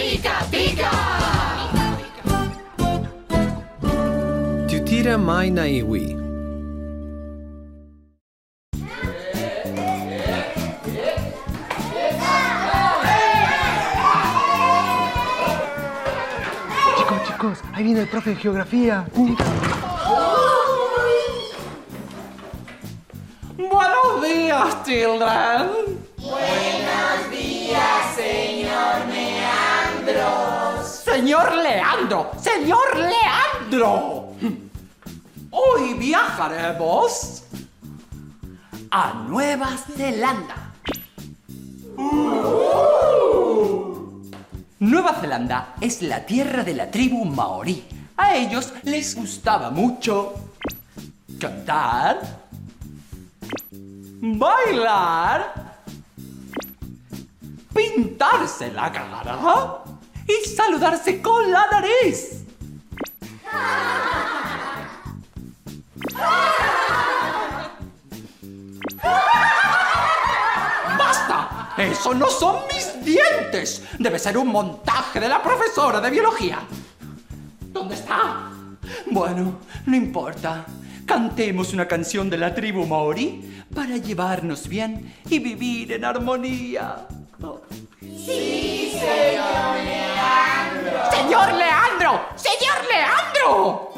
Pica, pica. Tutira mai na iwi. Chicos, chicos, ahí viene el profe de geografía. Buenos días, children. Buenos Señor Leandro, señor Leandro. Hoy viajaremos a Nueva Zelanda. Nueva Zelanda es la tierra de la tribu maorí. A ellos les gustaba mucho cantar, bailar, pintarse la cara y saludarse con la nariz. ¡Basta! ¡Eso no son mis dientes! Debe ser un montaje de la profesora de biología. ¿Dónde está? Bueno, no importa. Cantemos una canción de la tribu maorí para llevarnos bien y vivir en armonía. Sí, ¡Señor Leandro! ¡Señor Leandro!